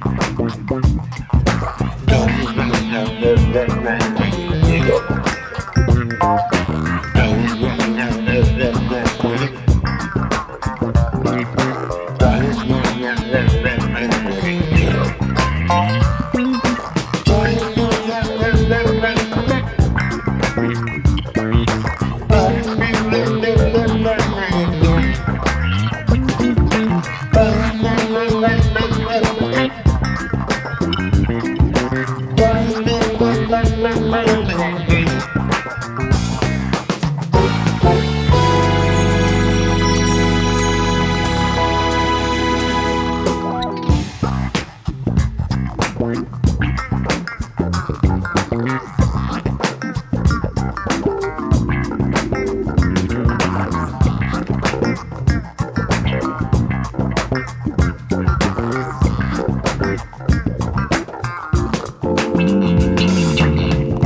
Don't you know, no, no, no.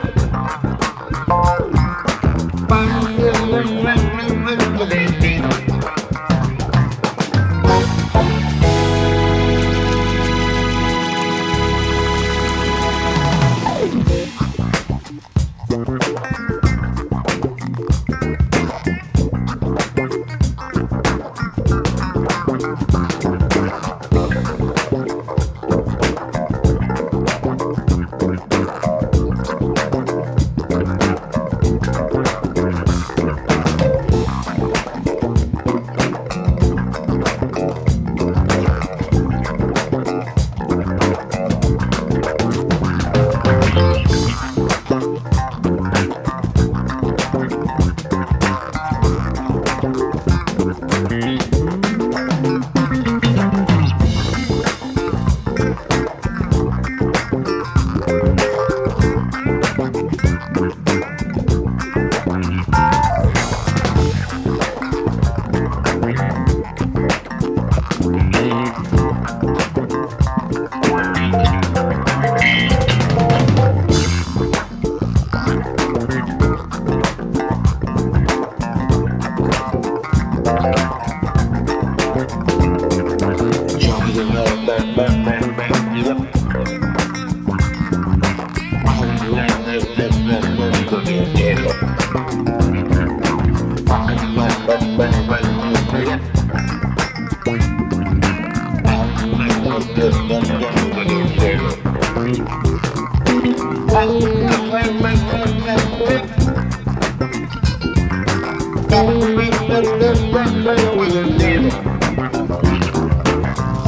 Thank you.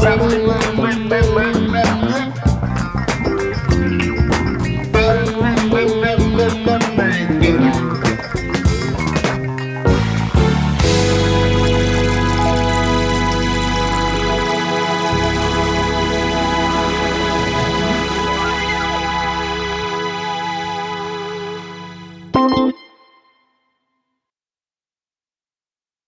remember, remember.